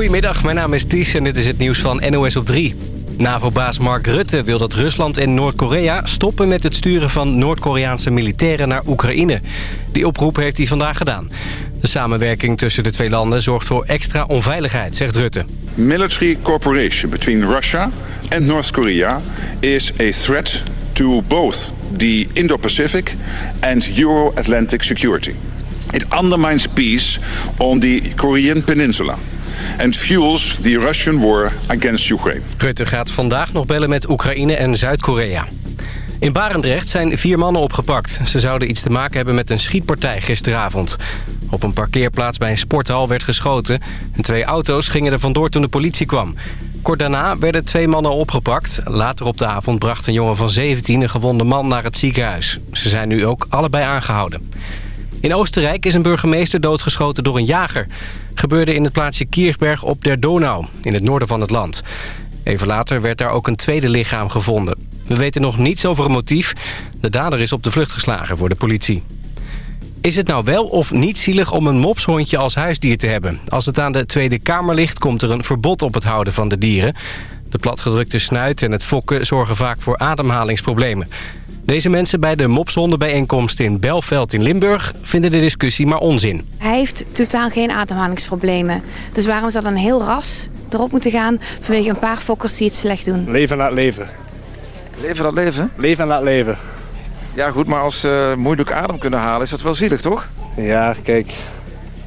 Goedemiddag, mijn naam is Ties en dit is het nieuws van NOS op 3. NAVO-baas Mark Rutte wil dat Rusland en Noord-Korea stoppen met het sturen van Noord-Koreaanse militairen naar Oekraïne. Die oproep heeft hij vandaag gedaan. De samenwerking tussen de twee landen zorgt voor extra onveiligheid, zegt Rutte. Military cooperation between Russia and North Korea is a threat to both the Indo-Pacific and Euro-Atlantic security. It undermines peace on the Korean peninsula and fuels the Russian war against Ukraine. Rutte gaat vandaag nog bellen met Oekraïne en Zuid-Korea. In Barendrecht zijn vier mannen opgepakt. Ze zouden iets te maken hebben met een schietpartij gisteravond. Op een parkeerplaats bij een sporthal werd geschoten. En twee auto's gingen er vandoor toen de politie kwam. Kort daarna werden twee mannen opgepakt. Later op de avond bracht een jongen van 17 een gewonde man naar het ziekenhuis. Ze zijn nu ook allebei aangehouden. In Oostenrijk is een burgemeester doodgeschoten door een jager. Gebeurde in het plaatsje Kierberg op der Donau, in het noorden van het land. Even later werd daar ook een tweede lichaam gevonden. We weten nog niets over een motief. De dader is op de vlucht geslagen voor de politie. Is het nou wel of niet zielig om een mopshondje als huisdier te hebben? Als het aan de Tweede Kamer ligt, komt er een verbod op het houden van de dieren. De platgedrukte snuit en het fokken zorgen vaak voor ademhalingsproblemen. Deze mensen bij de mopshondenbijeenkomst in Belveld in Limburg vinden de discussie maar onzin. Hij heeft totaal geen ademhalingsproblemen. Dus waarom zou dan een heel ras erop moeten gaan vanwege een paar fokkers die het slecht doen? Leven en laat leven. Leven dat leven? Leven en laat leven. Ja goed, maar als ze moeilijk adem kunnen halen is dat wel zielig toch? Ja, kijk.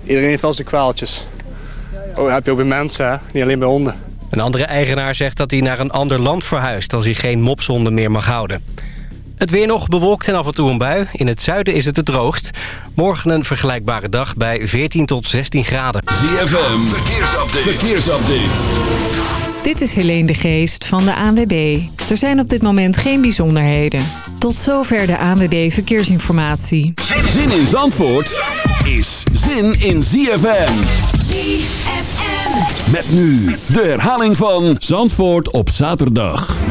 Iedereen heeft wel zijn kwaaltjes. Oh, dat heb je ook bij mensen, hè? niet alleen bij honden. Een andere eigenaar zegt dat hij naar een ander land verhuist... als hij geen mopshonden meer mag houden. Het weer nog bewolkt en af en toe een bui. In het zuiden is het het droogst. Morgen een vergelijkbare dag bij 14 tot 16 graden. ZFM, verkeersupdate. verkeersupdate. Dit is Helene de Geest van de ANWB. Er zijn op dit moment geen bijzonderheden. Tot zover de ANWB Verkeersinformatie. Zin in Zandvoort is zin in ZFM. ZFM. Met nu de herhaling van Zandvoort op zaterdag.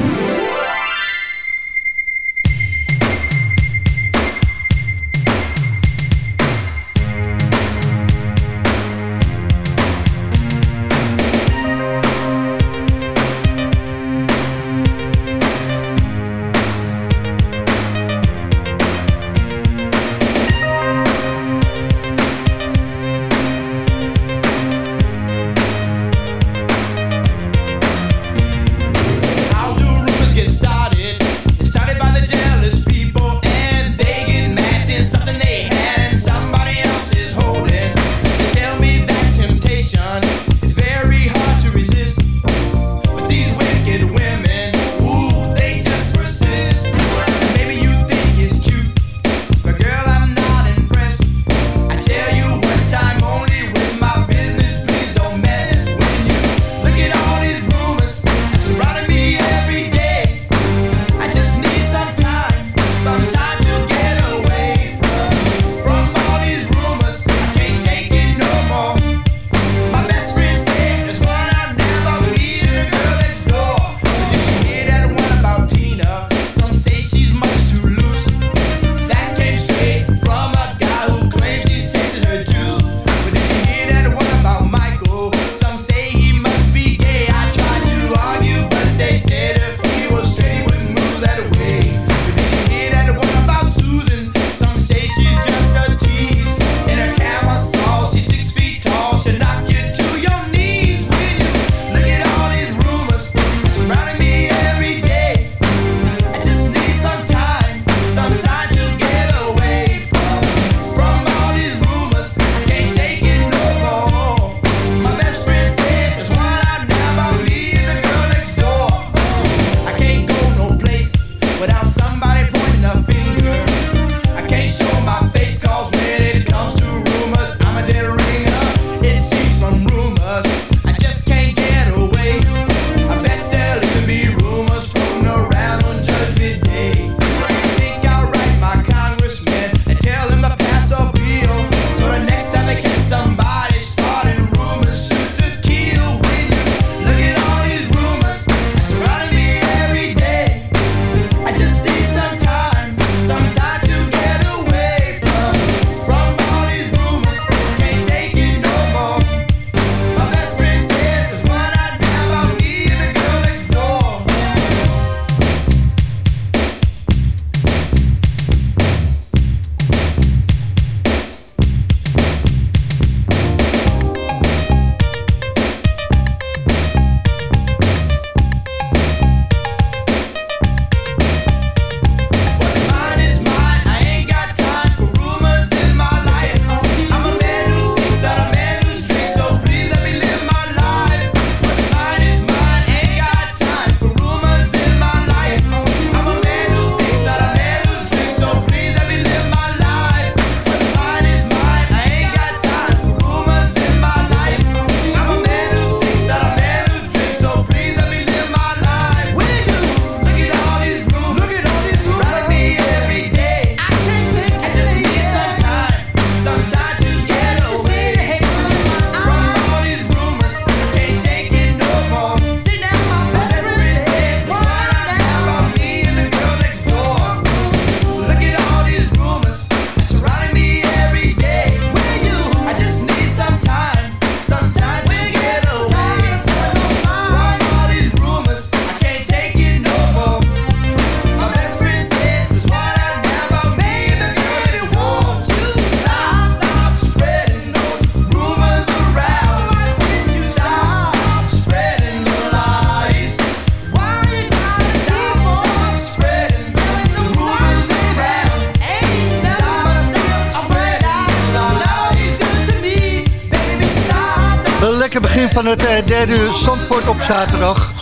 Het uh, derde uur Zandvoort op zaterdag.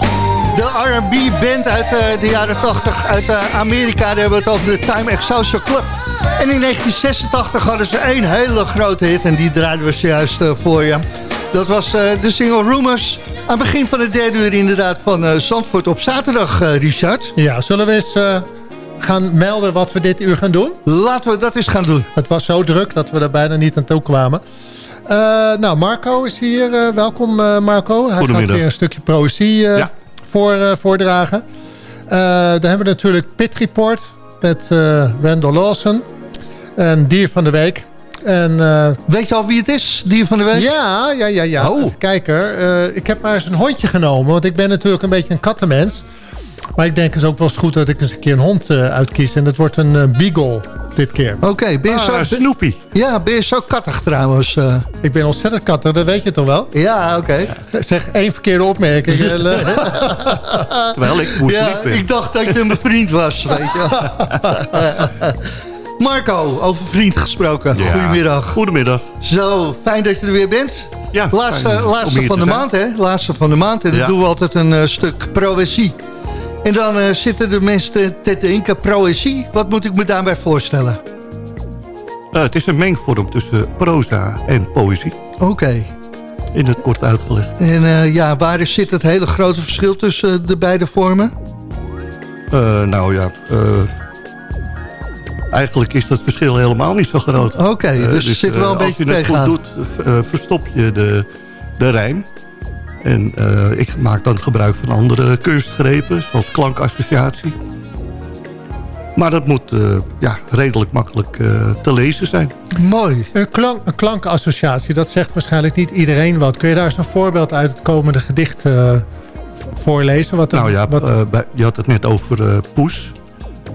De R&B band uit uh, de jaren 80 uit uh, Amerika. Daar hebben we het over de Time Excelsior Club. En in 1986 hadden ze één hele grote hit. En die draaiden we zojuist voor je. Dat was de single Rumors. Aan het begin van het derde uur inderdaad van Zandvoort op zaterdag, Richard. Ja, zullen we eens gaan melden wat we dit uur gaan doen? Laten we dat eens gaan doen. Het was zo druk dat we er bijna niet aan toe kwamen. Uh, nou, Marco is hier. Uh, welkom uh, Marco. Hij gaat weer een stukje poëzie ja. voor, voordragen. dan hebben we natuurlijk Pit Report met Randall Lawson. En Dier van de Week. En, Weet je al wie het is, Dier van de Week? Ja, ja, ja. ja. Oh. Kijker, ik heb maar eens een hondje genomen. Want ik ben natuurlijk een beetje een kattenmens. Maar ik denk het is ook wel eens goed dat ik eens een keer een hond uh, uitkies. En dat wordt een uh, beagle dit keer. Oké, okay, ben je ah, zo... Snoopy. Ja, ben je zo kattig trouwens? Uh... Ik ben ontzettend kattig, dat weet je toch wel? Ja, oké. Okay. Zeg één verkeerde opmerking. Terwijl ik moest ja, ben. Ik dacht dat je mijn vriend was, weet je Marco, over vriend gesproken. Ja. Goedemiddag. Goedemiddag. Zo, fijn dat je er weer bent. Ja, laatste, laatste van de maand, hè? Laatste van de maand. En dan doen we altijd een stuk proëzie. En dan uh, zitten de mensen te denken, proëzie, wat moet ik me daarbij voorstellen? Uh, het is een mengvorm tussen proza en poëzie. Oké. In het kort uitgelegd. En uh, ja, waar zit het hele grote verschil tussen de beide vormen? nou ja, eigenlijk is dat verschil helemaal niet zo groot. Oké, dus, dus zit wel een beetje. Als je het goed doet, verstop je de, de rijm. En uh, ik maak dan gebruik van andere kunstgrepen, zoals klankassociatie. Maar dat moet uh, ja, redelijk makkelijk uh, te lezen zijn. Mooi. Een, klank, een klankassociatie, dat zegt waarschijnlijk niet iedereen wat. Kun je daar eens een voorbeeld uit het komende gedicht voorlezen? Wat nou ja, wat... Bij, je had het net over poes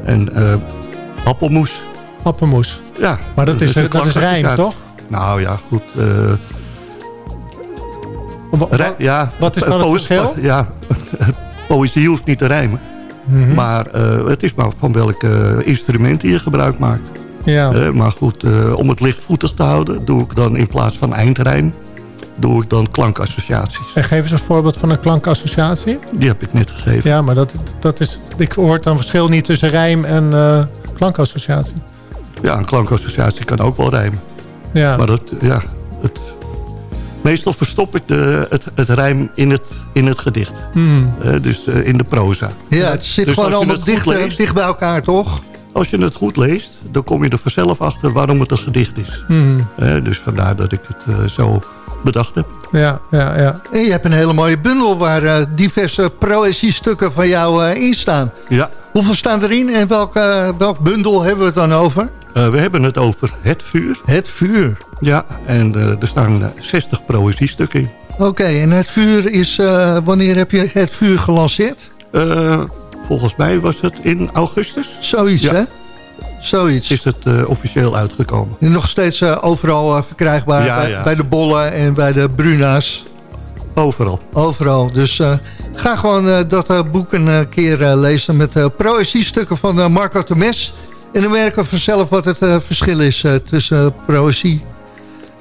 en appelmoes. Appelmoes. Ja. Maar dat, is, dat is rijm, toch? Nou ja, goed ja, wat is dan het verschil? Ja, poëzie hoeft niet te rijmen. Mhm. Maar uh, het is maar van welke uh, instrumenten je gebruik maakt. Ja. Uh, maar goed, om het lichtvoetig te houden... doe ik dan in plaats van eindrijm... doe ik dan klankassociaties. En geef eens een voorbeeld van een klankassociatie. Die heb ik net gegeven. Ja, maar dat, dat is, ik hoor dan verschil niet tussen rijm en klankassociatie. Ja, een klankassociatie kan ook wel rijmen. Ja. Maar dat, ja, Meestal verstop ik de, het, het rijm in het, in het gedicht. Hmm. Uh, dus uh, in de proza. Ja, het zit dus gewoon allemaal dicht, leest, dicht bij elkaar, toch? Als je het goed leest, dan kom je er vanzelf achter waarom het een gedicht is. Hmm. Uh, dus vandaar dat ik het zo bedacht heb. Ja, ja, ja. En je hebt een hele mooie bundel waar diverse stukken van jou in staan. Ja. Hoeveel staan erin en welke, welk bundel hebben we het dan over? Uh, we hebben het over Het Vuur. Het Vuur. Ja, en uh, er staan 60 uh, poëziestukken in. Oké, okay, en Het Vuur is... Uh, wanneer heb je Het Vuur gelanceerd? volgens mij was het in augustus. Zoiets, ja. hè? Zoiets. Is het officieel uitgekomen. En nog steeds overal verkrijgbaar ja, bij, ja. bij, de bollen en bij de bruna's. Overal. Overal. Dus ga gewoon dat boek een keer lezen met uh, poëziestukken van Marco Temes... En dan merken we vanzelf wat het uh, verschil is uh, tussen poëzie.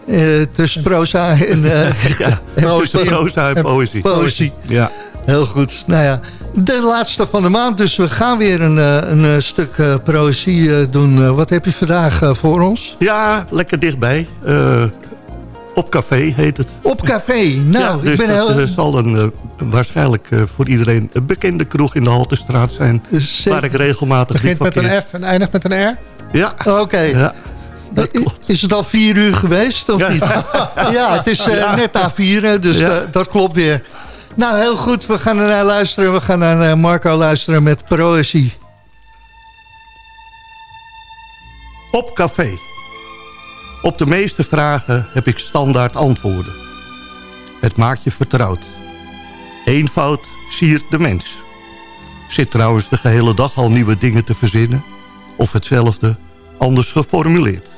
Uh, tussen proza en, ja, tussen proza en poëzie. Poëzie. Ja. Heel goed. Nou ja, de laatste van de maand. Dus we gaan weer een, een stuk poëzie doen. wat heb je vandaag voor ons? Ja, lekker dichtbij. Op café heet het. Op café, nou, dus ik ben dat heel... Uh, zal een, uh, waarschijnlijk uh, voor iedereen een bekende kroeg in de Haltestraat zijn. Dus, waar ik regelmatig Begint met een F en eindigt met een R? Ja. Oké. Okay. Ja, dat klopt. Is het al vier uur geweest of ja. niet? ja, het is net na vieren, dus ja. dat klopt weer. Nou, heel goed. We gaan naar luisteren. We gaan naar Marco luisteren met Proëzie. Op café. Op de meeste vragen heb ik standaard antwoorden. Het maakt je vertrouwd. Eenvoud siert de mens. Zit trouwens de gehele dag al nieuwe dingen te verzinnen... of hetzelfde anders geformuleerd.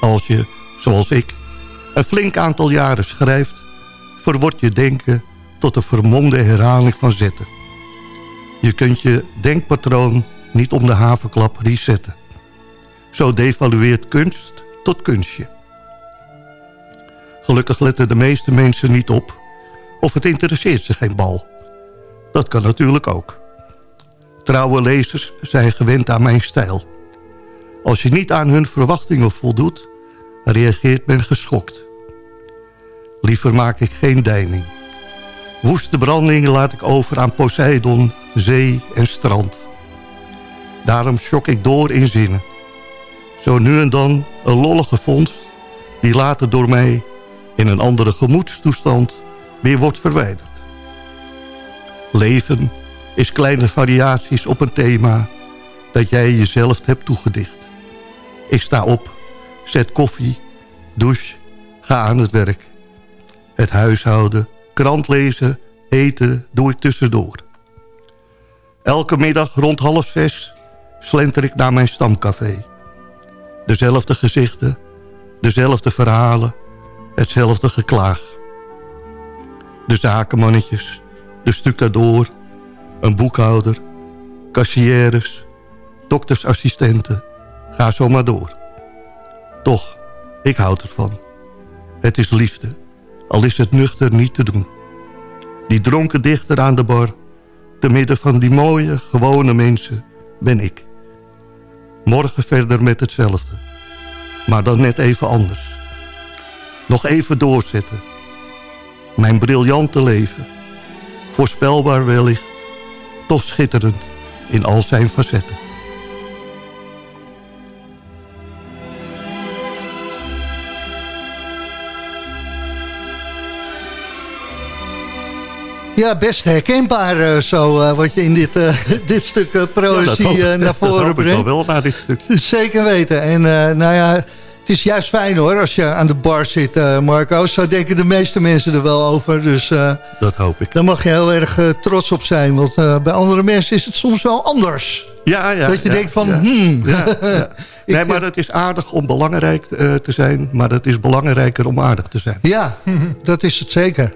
Als je, zoals ik, een flink aantal jaren schrijft... verwordt je denken tot een vermomde herhaling van zetten. Je kunt je denkpatroon niet om de havenklap resetten. Zo devalueert kunst tot kunstje. Gelukkig letten de meeste mensen niet op. Of het interesseert ze geen bal. Dat kan natuurlijk ook. Trouwe lezers zijn gewend aan mijn stijl. Als je niet aan hun verwachtingen voldoet, reageert men geschokt. Liever maak ik geen deining. Woeste brandingen laat ik over aan Poseidon, zee en strand. Daarom shock ik door in zinnen. Zo nu en dan een lollige vondst... die later door mij in een andere gemoedstoestand weer wordt verwijderd. Leven is kleine variaties op een thema... dat jij jezelf hebt toegedicht. Ik sta op, zet koffie, douche, ga aan het werk. Het huishouden, krant lezen, eten doe ik tussendoor. Elke middag rond half zes slenter ik naar mijn stamcafé. Dezelfde gezichten, dezelfde verhalen, hetzelfde geklaag. De zakenmannetjes, de stucadoor, een boekhouder, kassières, doktersassistenten. Ga zo maar door. Toch, ik houd ervan. Het is liefde, al is het nuchter niet te doen. Die dronken dichter aan de bar, te midden van die mooie, gewone mensen, ben ik. Morgen verder met hetzelfde. Maar dan net even anders. Nog even doorzetten. Mijn briljante leven. Voorspelbaar wellicht. Toch schitterend in al zijn facetten. Ja, best herkenbaar uh, zo, uh, wat je in dit, uh, dit stuk proëzie ja, naar voren brengt. Dat wel naar dit stuk. Zeker weten. En nou ja, het is juist fijn hoor, als je aan de bar zit, Marco. Zo denken de meeste mensen er wel over. Dus dat hoop ik. Daar mag je heel erg trots op zijn. Want bij andere mensen is het soms wel anders. Ja, ja. Dat je ja, denkt van, ja, hmm. Ja, nee, maar het is aardig om belangrijk te zijn. Maar het is belangrijker om aardig te zijn. Ja, dat is het zeker.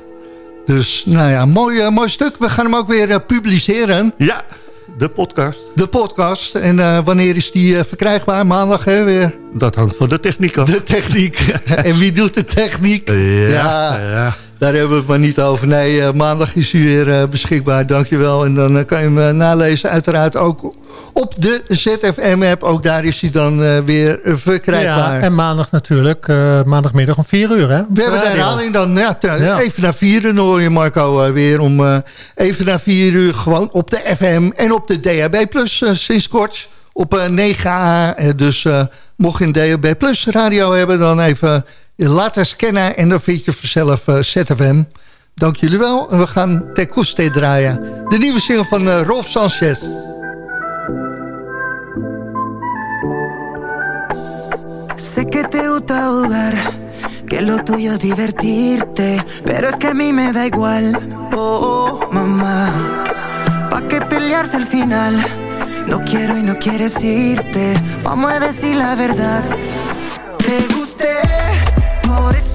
Dus nou ja, mooi, uh, mooi stuk. We gaan hem ook weer uh, publiceren. Ja, de podcast. De podcast. En uh, wanneer is die verkrijgbaar? Maandag hè, weer? Dat hangt van de techniek af. De techniek. en wie doet de techniek? Ja, ja. ja. Daar hebben we het maar niet over. Nee, maandag is hij weer beschikbaar. Dankjewel. En dan kan je hem nalezen. Uiteraard ook op de ZFM-app. Ook daar is hij dan weer verkrijgbaar. Ja, en maandag natuurlijk. Uh, maandagmiddag om 4 uur, hè? We hebben de herhaling dan ja, ja. even na 4 uur. Hoor je Marco uh, weer om even na 4 uur gewoon op de FM en op de DHB Plus sinds kort. Op 9A. Dus mocht je een DHB Plus radio hebben, dan even laten scannen. En dan vind je vanzelf ZFM. Dank jullie wel. En we gaan Te draaien. De nieuwe single van Rolf Sanchez. Sé que te gusta jugar, que lo tuyo es divertirte, pero es que a mí me da igual. Oh, mamá, ¿pa' qué pelearse al final? No quiero y no quieres irte, vamos a decir la verdad. Te gusté, amores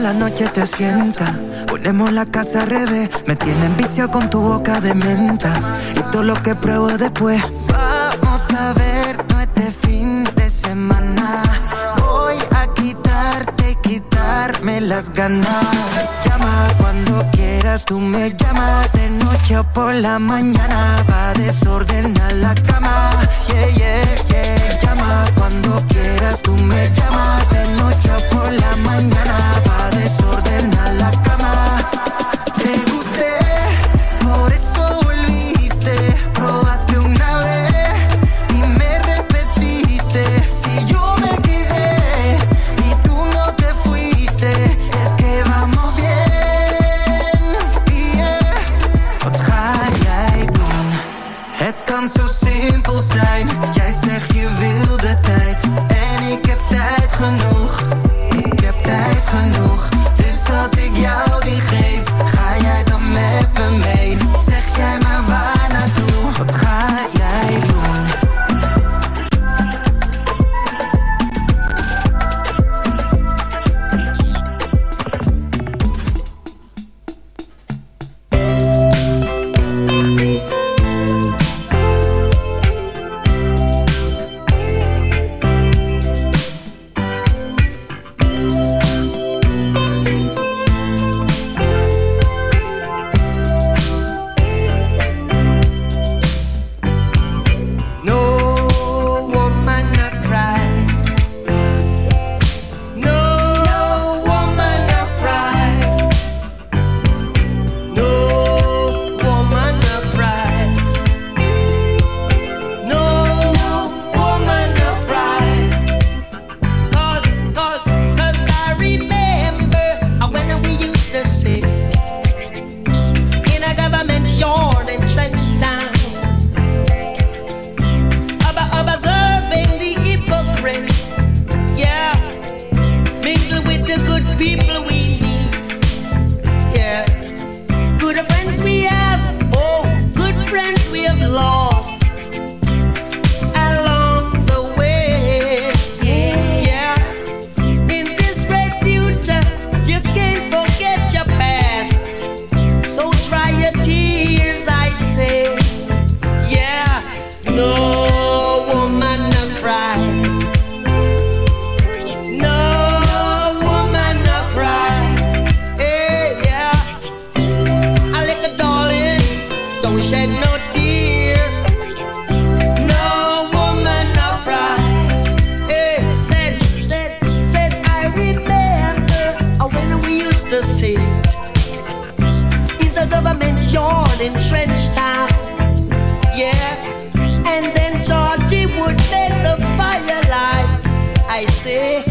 la noche te sienta. Ponemos la casa al revés. Me tienen vicio con tu boca de menta. Y todo lo que pruebo después. Vamos a ver, no este fin de semana. Voy a quitarte quitarme las ganas. Llama cuando quieras, tú me llamas. De noche o por la mañana. Va a desordenar la cama. Yeah, yeah, yeah. Llama cuando quieras, tú me llamas. De noche o por la mañana see.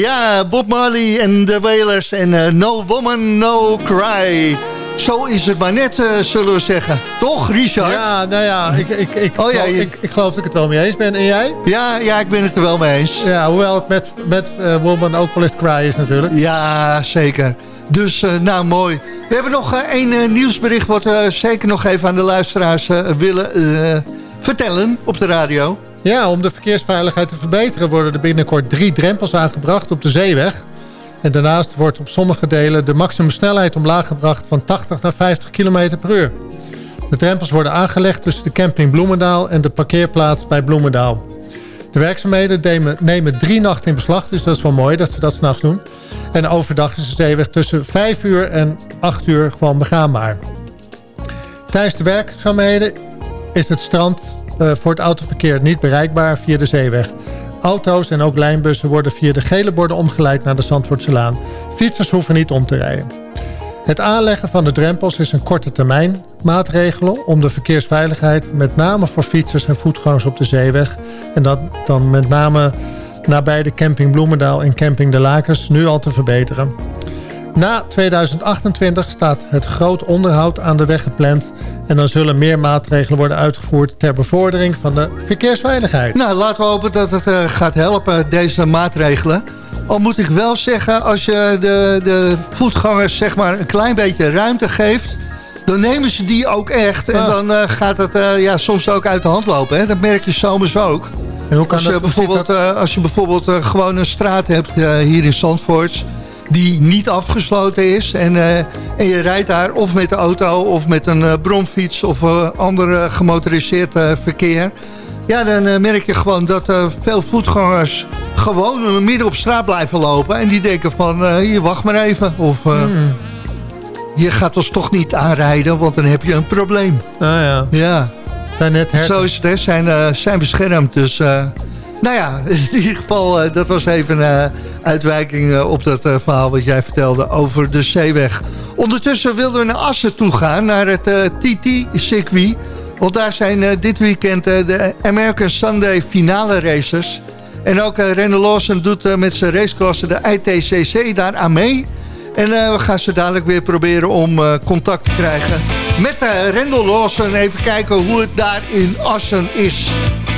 Ja, Bob Marley en de Wailers en uh, No Woman, No Cry. Zo is het maar net, uh, zullen we zeggen. Toch, Richard? Ja, nou ja, ik, ik, ik, oh, ja, ik, ik, geloof dat ik het wel mee eens ben. En jij? Ja, ja ik ben het er wel mee eens. Ja, hoewel het met, met uh, Woman ook wel eens Cry is natuurlijk. Ja, zeker. Dus, nou, mooi. We hebben nog één nieuwsbericht... wat we zeker nog even aan de luisteraars willen vertellen op de radio. Ja, om de verkeersveiligheid te verbeteren worden er binnenkort drie drempels aangebracht op de zeeweg. En daarnaast wordt op sommige delen de maximumsnelheid omlaag gebracht van 80 naar 50 km per uur. De drempels worden aangelegd tussen de camping Bloemendaal en de parkeerplaats bij Bloemendaal. De werkzaamheden nemen, drie nachten in beslag, dus dat is wel mooi dat ze dat s'nachts doen. En overdag is de zeeweg tussen 5 uur en 8 uur gewoon begaanbaar. Tijdens de werkzaamheden is het strand voor het autoverkeer niet bereikbaar via de zeeweg. Auto's en ook lijnbussen worden via de gele borden omgeleid naar de Zandvoortselaan. Fietsers hoeven niet om te rijden. Het aanleggen van de drempels is een korte termijn maatregel om de verkeersveiligheid met name voor fietsers en voetgangers op de zeeweg en dat dan met name nabij de camping Bloemendaal en camping De Lakers nu al te verbeteren. Na 2028 staat het groot onderhoud aan de weg gepland... en dan zullen meer maatregelen worden uitgevoerd... ter bevordering van de verkeersveiligheid. Nou, laten we hopen dat het uh, gaat helpen, deze maatregelen. Al moet ik wel zeggen, als je de, de voetgangers zeg maar, een klein beetje ruimte geeft... dan nemen ze die ook echt. En dan uh, gaat het uh, ja, soms ook uit de hand lopen. Hè? Dat merk je zomers ook. En hoe kan als, je dat, bijvoorbeeld, dat... als je bijvoorbeeld gewoon een straat hebt hier in Zandvoort die niet afgesloten is. En, uh, en je rijdt daar of met de auto of met een uh, bromfiets of uh, ander gemotoriseerd verkeer. Ja, dan merk je gewoon dat veel voetgangers gewoon midden op straat blijven lopen. En die denken van, je wacht maar even. Of hmm. je gaat ons toch niet aanrijden, want dan heb je een probleem. Ah ja. Ja. Zijn net Zo is het, hè. Zijn, zijn beschermd. Dus nou ja, in ieder geval, dat was even uitwijking eh, op dat eh, verhaal wat jij vertelde over de zeeweg. Ondertussen wilden we naar Assen toe gaan, naar het eh, TT-circuit. Want daar zijn dit weekend de American Sunday finale races. En ook René Lawson doet met zijn raceklasse de ITCC daar aan mee. En we gaan ze dadelijk weer proberen om contact te krijgen met uh, Rendel Lawson. Even kijken hoe het daar in Assen is.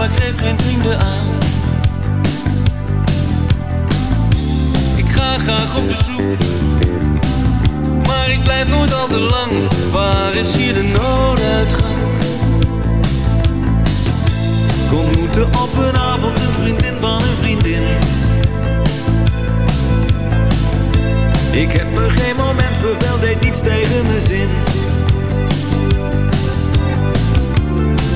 maar geef geen vrienden aan. Ik ga graag op bezoek, maar ik blijf nooit al te lang. Waar is hier de nooduitgang? Kom moeten op een avond een vriendin van een vriendin. Ik heb me geen moment verveld, deed niets tegen mijn zin.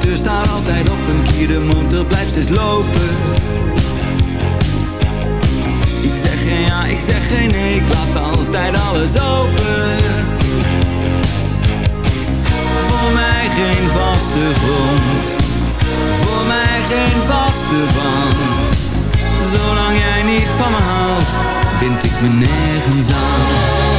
deur staat altijd op een kier, de motor blijft steeds lopen. Ik zeg geen ja, ik zeg geen nee, ik laat altijd alles open. Voor mij geen vaste grond, voor mij geen van bind ik me nergens aan.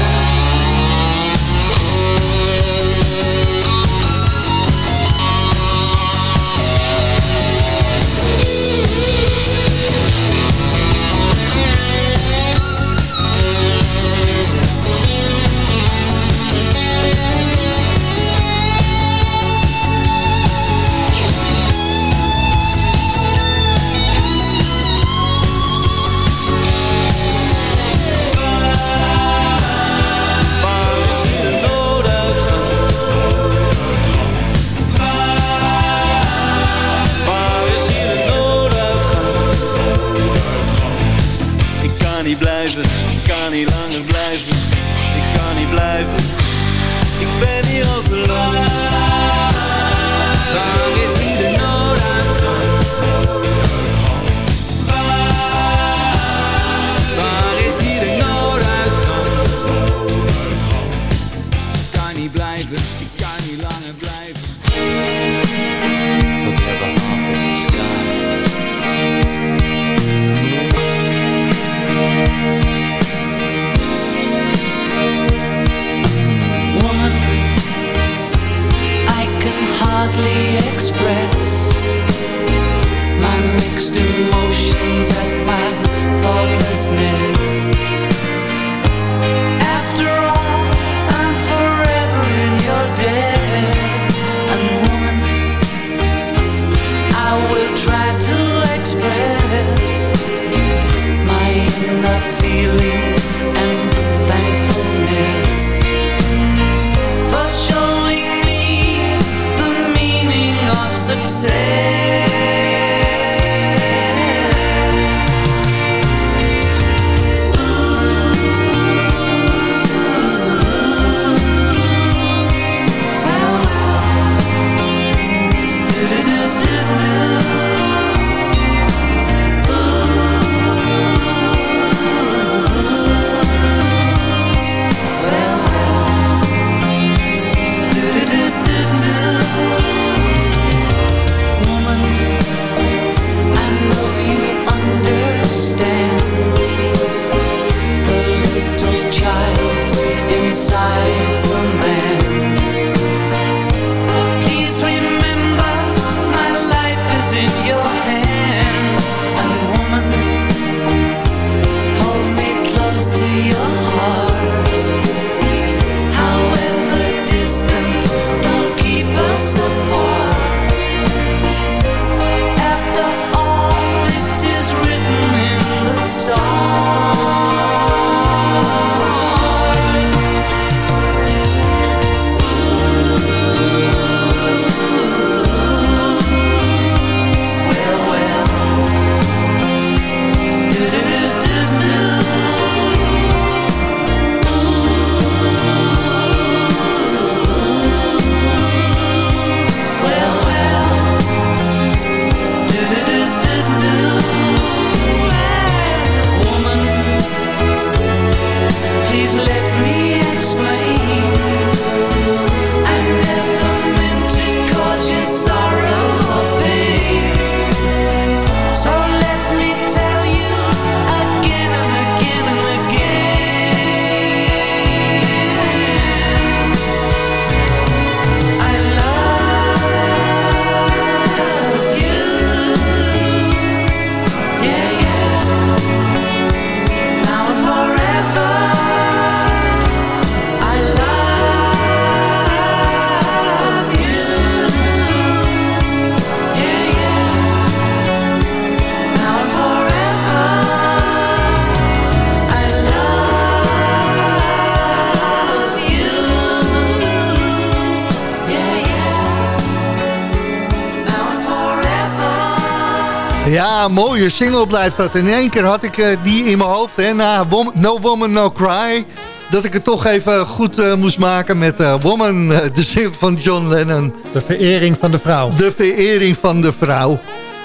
Mooie single blijft dat. In één keer had ik uh, die in mijn hoofd. Hè, na No Woman, No Cry. Dat ik het toch even goed uh, moest maken met uh, Woman, de single van John Lennon. De verering van de vrouw. De verering van de vrouw.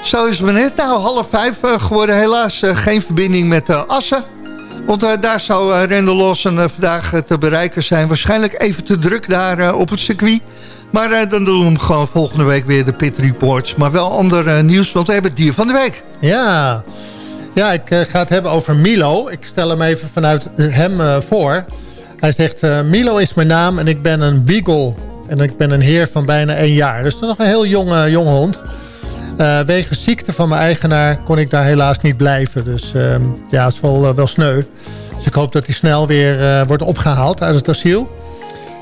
Zo is het net nou half vijf geworden. Helaas geen verbinding met Assen. Want daar zou uh, Randall Lawson vandaag te bereiken zijn. Waarschijnlijk even te druk daar op het circuit. Maar dan doen we hem gewoon volgende week weer de Pit Reports. Maar wel ander nieuws, want we hebben het dier van de week. Ja, ja ik ga het hebben over Milo. Ik stel hem even vanuit hem voor. Hij zegt, Milo is mijn naam en ik ben een beagle. En ik ben een heer van bijna één jaar. Dus nog een heel jonge, jonge hond. Wegens ziekte van mijn eigenaar kon ik daar helaas niet blijven. Dus ehm, ja, het is wel, wel sneu. Dus ik hoop dat hij snel weer wordt opgehaald uit het asiel.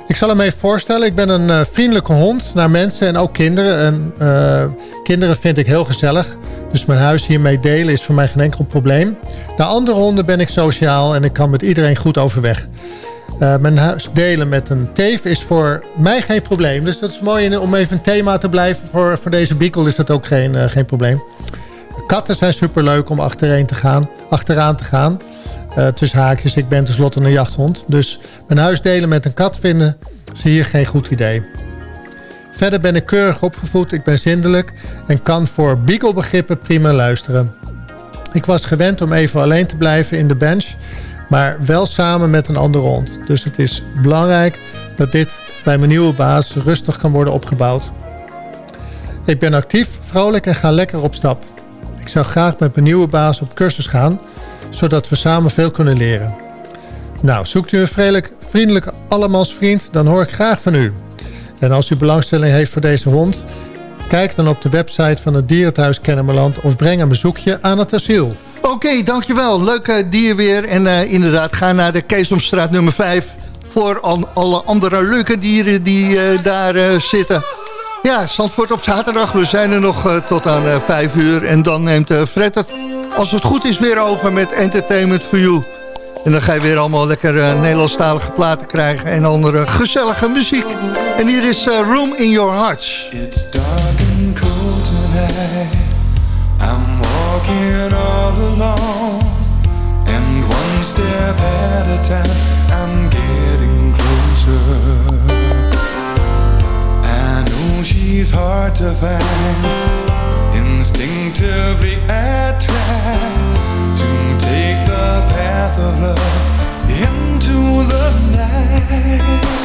Ik zal hem even voorstellen. Ik ben een vriendelijke hond naar mensen en ook kinderen. En, kinderen vind ik heel gezellig. Dus mijn huis hiermee delen is voor mij geen enkel probleem. Naar andere honden ben ik sociaal en ik kan met iedereen goed overweg. Uh, mijn huis delen met een teef is voor mij geen probleem. Dus dat is mooi om even een thema te blijven. Voor, voor deze beagle is dat ook geen, geen probleem. Katten zijn superleuk om achtereen te gaan, achteraan te gaan. Uh, tussen haakjes, ik ben tenslotte een jachthond. Dus mijn huis delen met een kat vinden ze hier geen goed idee. Verder ben ik keurig opgevoed, ik ben zindelijk en kan voor beagle-begrippen prima luisteren. Ik was gewend om even alleen te blijven in de bench, maar wel samen met een andere hond. Dus het is belangrijk dat dit bij mijn nieuwe baas rustig kan worden opgebouwd. Ik ben actief, vrolijk en ga lekker op stap. Ik zou graag met mijn nieuwe baas op cursus gaan, zodat we samen veel kunnen leren. Nou, zoekt u een vriendelijk, vriendelijk allemansvriend, dan hoor ik graag van u. En als u belangstelling heeft voor deze hond, Kijk dan op de website van het Dierenthuis Kennemerland... of breng een bezoekje aan het asiel. Oké, dankjewel. Leuke dier weer. En uh, inderdaad, ga naar de Keesomstraat nummer 5... voor al, alle andere leuke dieren die uh, daar zitten. Ja, Zandvoort op zaterdag. We zijn er nog tot aan 5 uur. En dan neemt Fred het, als het goed is, weer over met Entertainment for You. En dan ga je weer allemaal lekker Nederlandstalige platen krijgen... en andere gezellige muziek. En hier is Room in Your Hearts. It's dark all alone And one step at a time I'm getting closer. I know she's hard to find. Instinctively I try To take the path of love Into the night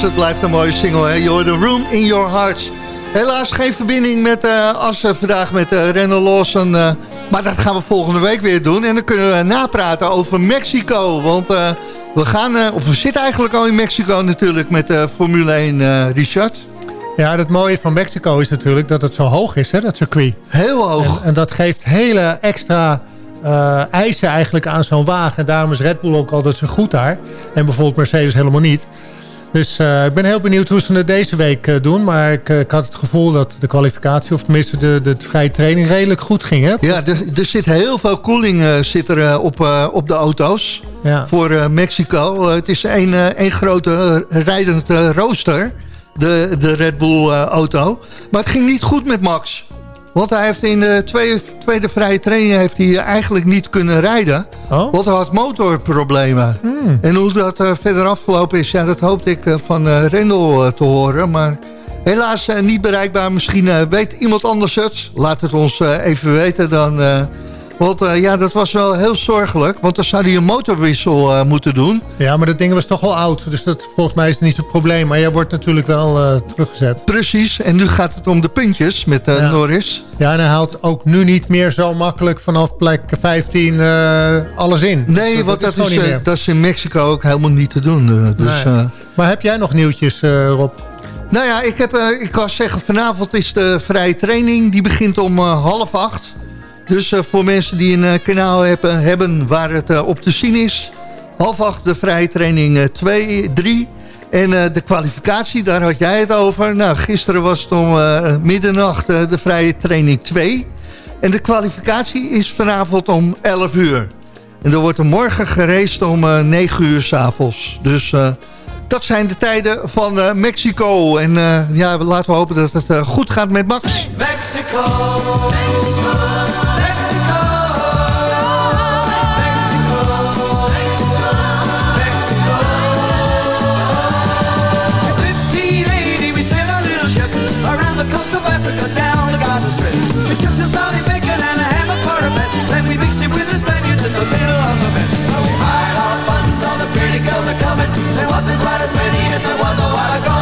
het blijft een mooie single. Hè? You're the room in your hearts. Helaas geen verbinding met uh, Assen vandaag met uh, Renault Lawson. Uh, maar dat gaan we volgende week weer doen. En dan kunnen we napraten over Mexico. Want uh, we gaan, of we zitten eigenlijk al in Mexico natuurlijk met Formule 1, Richard. Ja, het mooie van Mexico is natuurlijk dat het zo hoog is, hè, dat circuit. Heel hoog. En, en dat geeft hele extra eisen eigenlijk aan zo'n wagen. En daarom is Red Bull ook altijd zo goed daar. En bijvoorbeeld Mercedes helemaal niet. Dus uh, ik ben heel benieuwd hoe ze het deze week uh, doen. Maar ik, uh, ik, had het gevoel dat de kwalificatie, of tenminste de, de vrije training, redelijk goed ging. Hè? Ja, er, er zit heel veel koeling zit er, op, op de auto's ja. voor Mexico. het is een, een grote rijdend rooster, de, de Red Bull auto. Maar het ging niet goed met Max. Want hij heeft in de tweede, tweede vrije training heeft hij eigenlijk niet kunnen rijden. Oh? Want hij had motorproblemen. Hmm. En hoe dat uh, verder afgelopen is, ja, dat hoopte ik uh, van uh, Rendel te horen. Maar helaas niet bereikbaar. Misschien weet iemand anders het. Laat het ons even weten. Dan want uh, ja, dat was wel heel zorgelijk. Want dan zou hij een motorwissel uh, moeten doen. Ja, maar dat ding was toch wel oud. Dus dat, volgens mij is het niet zo'n probleem. Maar jij wordt natuurlijk wel uh, teruggezet. Precies. En nu gaat het om de puntjes met ja. Norris. Ja, en hij haalt ook nu niet meer zo makkelijk vanaf plek 15 alles in. Nee, want dat, dat, is, dat is in Mexico ook helemaal niet te doen. dus, nee. maar heb jij nog nieuwtjes, Rob? Nou ja, ik, heb, ik kan zeggen, vanavond is de vrije training. Die begint om half acht. Dus uh, voor mensen die een uh, kanaal hebben, hebben waar het uh, op te zien is... half acht de vrije training 2, 3... En de kwalificatie, daar had jij het over. Nou, gisteren was het om middernacht de vrije training 2. En de kwalificatie is vanavond om 11 uur. En er wordt er morgen geraced om 9 uur s'avonds. Dus dat zijn de tijden van Mexico. En ja, laten we hopen dat het goed gaat met Max. Mexico, Mexico. a coming. There wasn't quite as many as there was a while ago.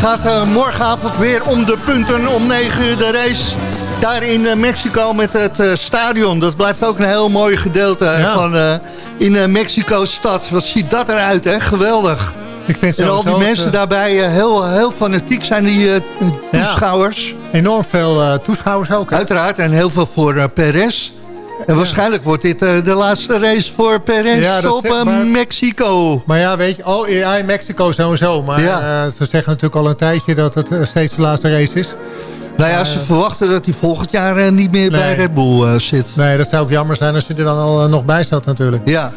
Gaat morgenavond weer om de punten om 9 uur de race. Daar in Mexico met het stadion. Dat blijft ook een heel mooi gedeelte van in Mexico-stad. Wat ziet dat eruit, hè? Geweldig. Ik vind en al die mensen daarbij heel, heel fanatiek zijn, die toeschouwers. enorm veel toeschouwers ook. Uiteraard, en heel veel voor Perez. En waarschijnlijk wordt dit uh, de laatste race voor Perez ja, op uh, maar, Mexico. Maar ja, weet je, oh, ja, in Mexico sowieso. Maar ja. uh, ze zeggen natuurlijk al een tijdje dat het steeds de laatste race is. Nou ja, ze verwachten dat hij volgend jaar niet meer nee. bij Red Bull zit. Nee, dat zou ook jammer zijn als hij er dan al nog bij staat natuurlijk. Ja.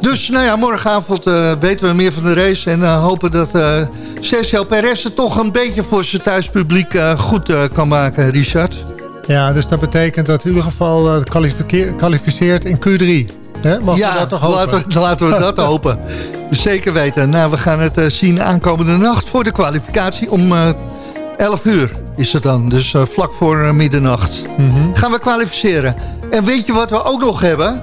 Dus nou ja, morgenavond weten we meer van de race. En hopen dat Sergio Perez het toch een beetje voor zijn thuispubliek goed kan maken, Richard. Ja, dus dat betekent dat in ieder geval uh, kwalificeert in Q3. Hè? Mag ja, we dat toch hopen? Laten, laten we dat hopen. Zeker weten. Nou, we gaan het uh, zien aankomende nacht voor de kwalificatie. Om uh, eh, 11 uur is het dan. Dus vlak voor middernacht. Mm -hmm. Gaan we kwalificeren. En weet je wat we ook nog hebben?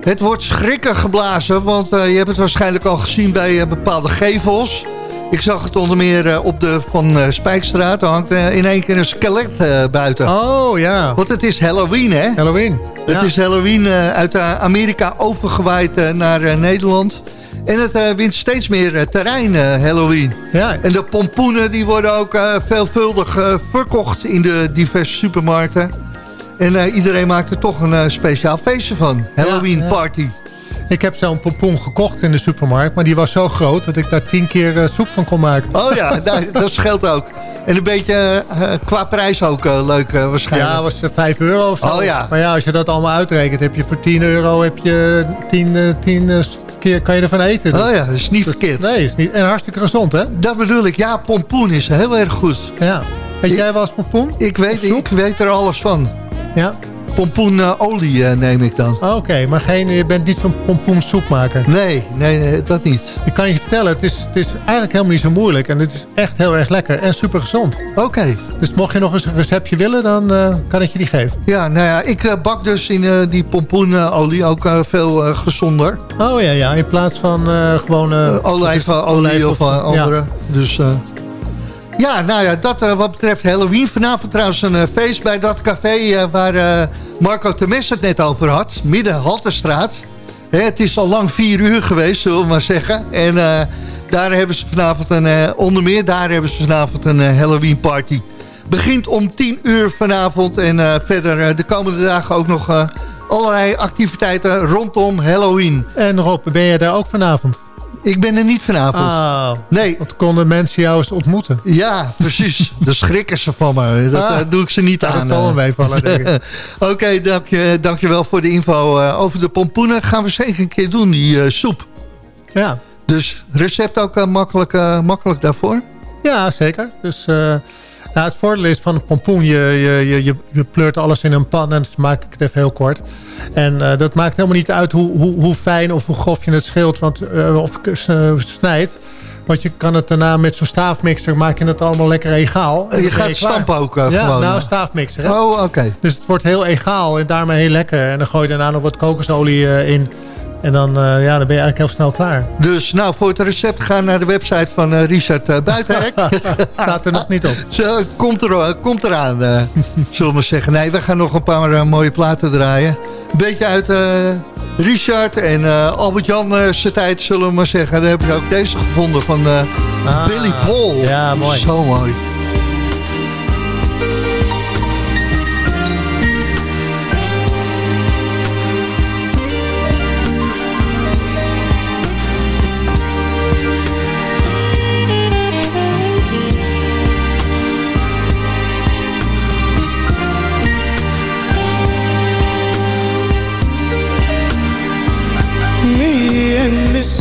Het wordt schrikken geblazen. Want je hebt het waarschijnlijk al gezien bij bepaalde gevels. Ik zag het onder meer eh, op de Van uh, Spijkstraat. Er hangt uh, in één keer een skelet buiten. Oh, ja. Want het is Halloween, hè? Halloween. Het is Halloween uit Amerika overgewaaid naar Nederland. En het wint steeds meer terrein, Halloween. Ja. En de pompoenen die worden ook veelvuldig verkocht in de diverse supermarkten. En iedereen maakt er toch een speciaal feestje van. Halloween party. Ik heb zo'n pompoen gekocht in de supermarkt. Maar die was zo groot dat ik daar tien keer uh, soep van kon maken. Oh ja, dat scheelt ook. En een beetje uh, qua prijs ook uh, leuk waarschijnlijk. Ja, was 5 euro of zo. Oh ja. Maar ja, als je dat allemaal uitrekent, heb je voor 10 euro heb je 10, 10 keer kan je ervan eten. Oh ja, dat is niet verkeerd. Nee, is niet, en hartstikke gezond hè? Dat bedoel ik. Ja, pompoen is heel erg goed. Ja. Weet jij wel eens pompoen? Ik weet, ik weet er alles van. Ja? Pompoenolie uh, neem ik dan. Oh, oké, maar geen, je bent niet van pompoensoep maken? Nee, nee, nee, dat niet. Ik kan je vertellen, het is, het is eigenlijk helemaal niet zo moeilijk. En het is echt heel erg lekker en super gezond. Oké. Dus mocht je nog eens een receptje willen, dan uh, kan ik je die geven. Ja, nou ja, ik uh, bak dus in die pompoenolie ook veel gezonder. Oh ja, ja, in plaats van gewoon... olijfolie of andere. Ja. Dus... Ja, nou ja, dat uh, wat betreft Halloween. Vanavond trouwens een uh, feest bij dat café uh, waar Marco Temes het net over had. Midden Halterstraat. het is al lang vier uur geweest, zullen we maar zeggen. En daar hebben ze vanavond een, onder meer daar hebben ze vanavond een Halloween party. Begint om tien uur vanavond en verder de komende dagen ook nog allerlei activiteiten rondom Halloween. En Rob, ben je daar ook vanavond? Ik ben er niet vanavond. Ah, nee. Want konden mensen jou eens ontmoeten? Ja, precies. De schrikken ze van me. Dat ah, doe ik ze niet aan. Dat zal wel meevallen, denk ik. Oké, okay, dank, je, dank je wel voor de info. Uh, over de pompoenen gaan we zeker een keer doen, die uh, soep. Ja. Dus recept ook uh, makkelijk, makkelijk daarvoor? Ja, zeker. Dus... Nou, het voordeel is van een pompoen, je, je, je, je pleurt alles in een pan en dan maak ik het even heel kort. En uh, dat maakt helemaal niet uit hoe, hoe, hoe fijn of hoe grof je het scheelt want, uh, of uh, snijdt. Want je kan het daarna met zo'n staafmixer maak je het allemaal lekker egaal. En je gaat stampen ook ja, gewoon? nou staafmixer. Hè? Oh, oké. Dus het wordt heel egaal en daarmee heel lekker. En dan gooi je daarna nog wat kokosolie in. En dan, uh, ja, dan ben je eigenlijk heel snel klaar. Dus nou, voor het recept ga naar de website van uh, Richard uh, Buitenhek. Staat er nog niet op. Zo, komt, er, komt eraan, zullen we zeggen. Nee, we gaan nog een paar mooie platen draaien. Een beetje uit Richard en Albert-Jan zijn tijd, zullen we maar zeggen. Daar hebben ze ook deze gevonden van ah, Billy Paul. Ja, mooi. Zo mooi.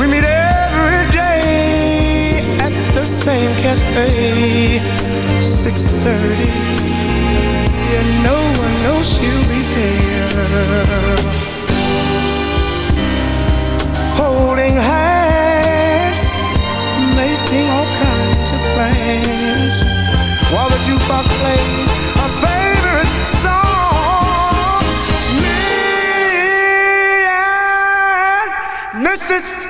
We meet every day at the same cafe, 6.30, and no one knows she'll be there. Holding hands, making all kinds of plans, while the jukebox plays a favorite song. Me and Mrs.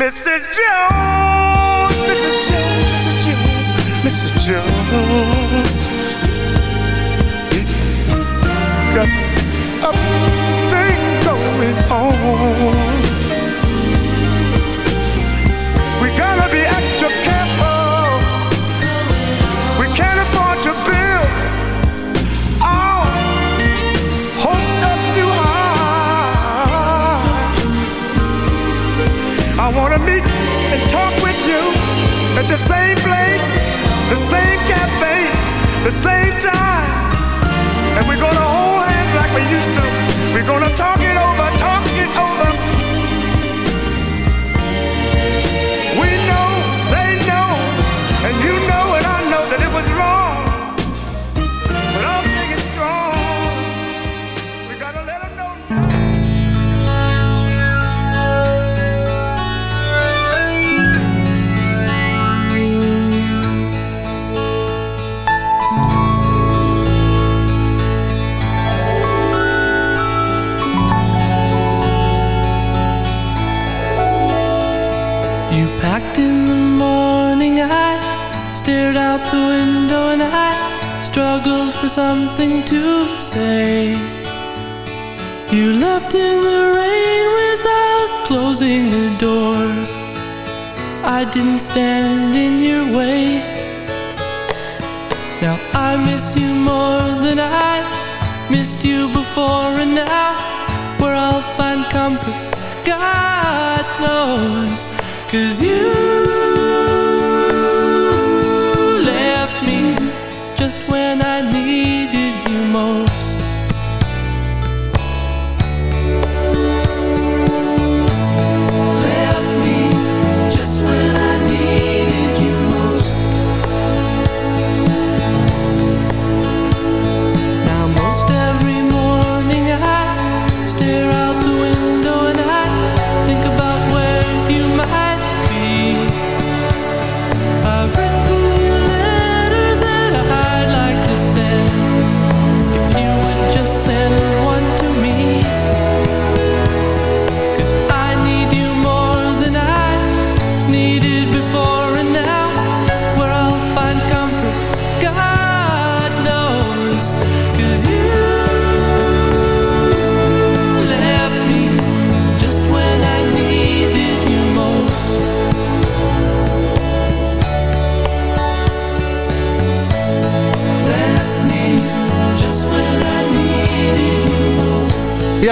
Mrs. Jones, Mrs. Jones, Mrs. Jones, Mrs. Jones.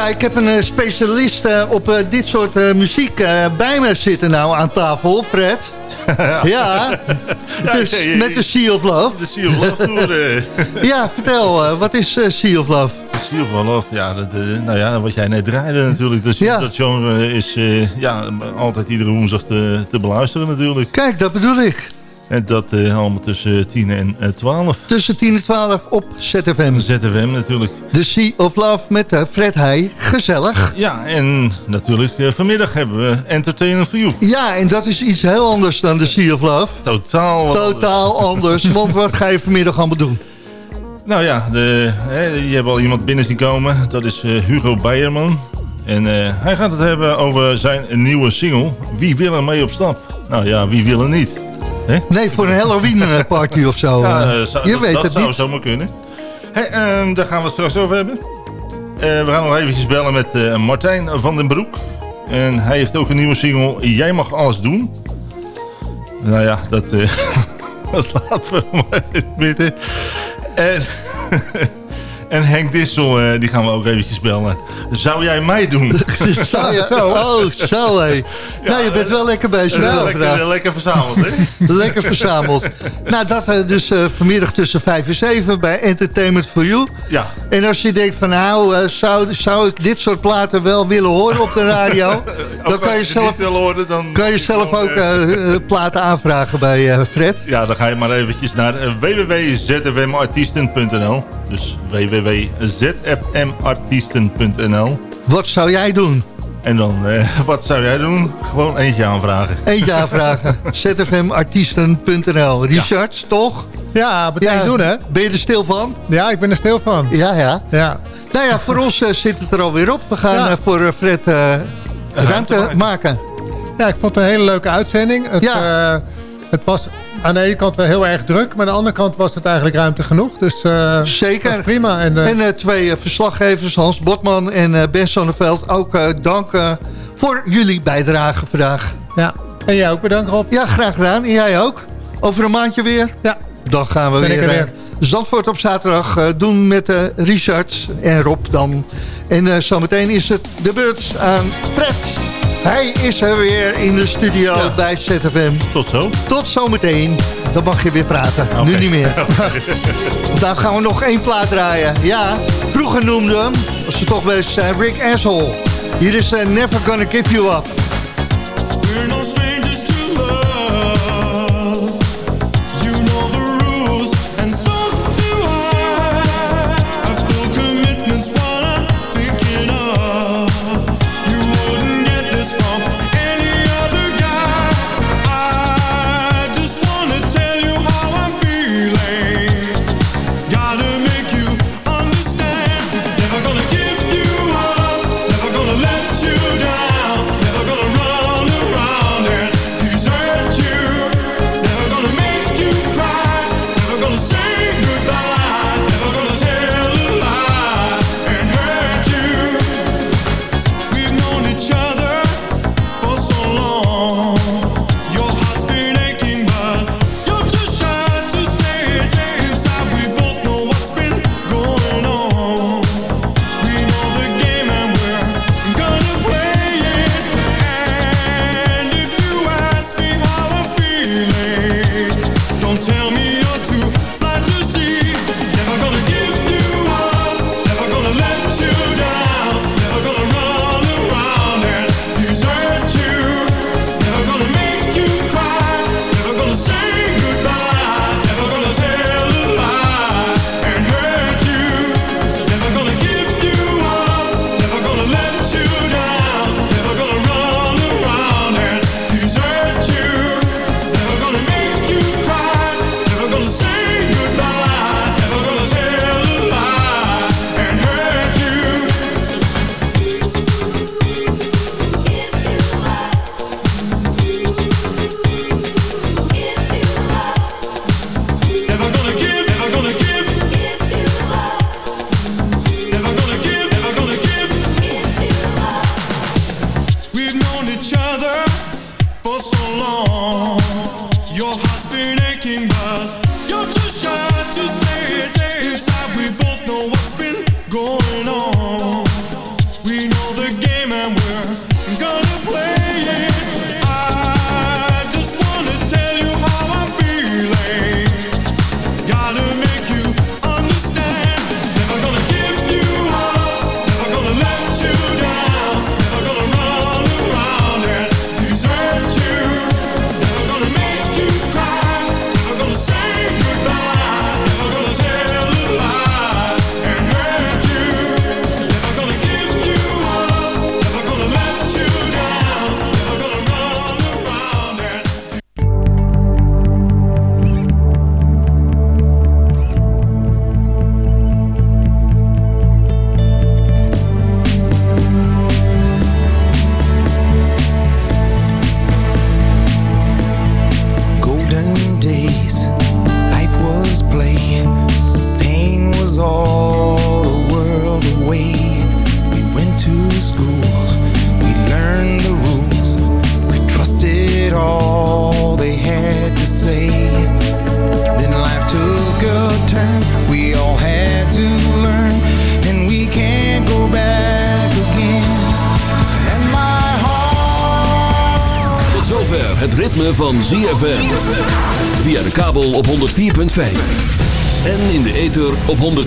Ik heb een specialist op dit soort muziek bij me zitten nou aan tafel, Fred. ja, dus met de Sea of Love. De Sea of Love Tour. ja, vertel, wat is Sea of Love? Sea of Love, ja, dat, nou ja, wat jij net draaide natuurlijk. Dus. Dat genre is ja, altijd iedere woensdag te, te beluisteren natuurlijk. Kijk, dat bedoel ik. En dat uh, allemaal tussen 10 en uh, 12. Tussen 10 en 12 op ZFM. ZFM natuurlijk. The Sea of Love met uh, Fred Heij. Gezellig. Ja, en natuurlijk vanmiddag hebben we Entertainment for You. Ja, en dat is iets heel anders dan The Sea of Love. Totaal Totaal anders. anders want wat ga je vanmiddag allemaal doen? Nou ja, de, hè, je hebt al iemand binnen zien komen. Dat is Hugo Beierman. En hij gaat het hebben over zijn nieuwe single. Wie wil er mee op stap? Nou ja, wie wil er niet? Nee, voor een Halloween eh, party of zo. Ja, eh. Eh, zou, je weet dat het zou zomaar kunnen. Hey, uh, daar gaan we het straks over hebben. Uh, we gaan nog eventjes bellen met uh, Martijn van den Broek. En hij heeft ook een nieuwe single, Jij mag alles doen. Nou ja, dat, dat laten we maar in het midden. En En Henk Dissel, uh, die gaan we ook eventjes bellen. Zou jij mij doen? Zou je, oh, zo hé. nou, je bent wel lekker bezig. Nou, lekker, lekker verzameld, hè? lekker verzameld. Nou, dat uh, dus uh, vanmiddag tussen 5 en 7 bij Entertainment for You. Ja. En als je denkt van, nou, zou, zou ik dit soort platen wel willen horen op de radio? dan kan je, zelf, horen, dan kan je zelf ook platen aanvragen bij Fred. Ja, dan ga je maar eventjes naar www.zfmartiesten.nl Dus www www.zfmartiesten.nl Wat zou jij doen? En dan, eh, wat zou jij doen? Gewoon eentje aanvragen. Eentje aanvragen. zfmartiesten.nl Richard, toch? Ja, meteen ja, doen hè? Ben je er stil van? Ja, ik ben er stil van. Ja, ja. ja. Nou ja, voor ons uh, zit het er alweer op. We gaan uh, voor uh, Fred ruimte maken. maken. Ja, ik vond het een hele leuke uitzending. Het, ja. het was aan de ene kant wel heel erg druk. Maar aan de andere kant was het eigenlijk ruimte genoeg. Dus uh, Zeker. prima. En, uh, en uh, twee verslaggevers, Hans Botman en Ben Sonneveld. Ook dank voor jullie bijdrage vandaag. Ja. En jij ook bedankt Rob. Ja, graag gedaan. En jij ook. Over een maandje weer. Ja. Dan gaan we weer, weer. Zandvoort op zaterdag doen met Richard en Rob dan. En zometeen is het de beurt aan Fred. Hij is er weer in de studio bij ZFM. Tot zo. Tot zometeen. Dan mag je weer praten. Nu niet meer. Dan gaan we nog één plaat draaien. Ja, vroeger noemde hem, als ze toch best zijn, Rick Asshole. Hier is uh, Never Gonna Give You Up.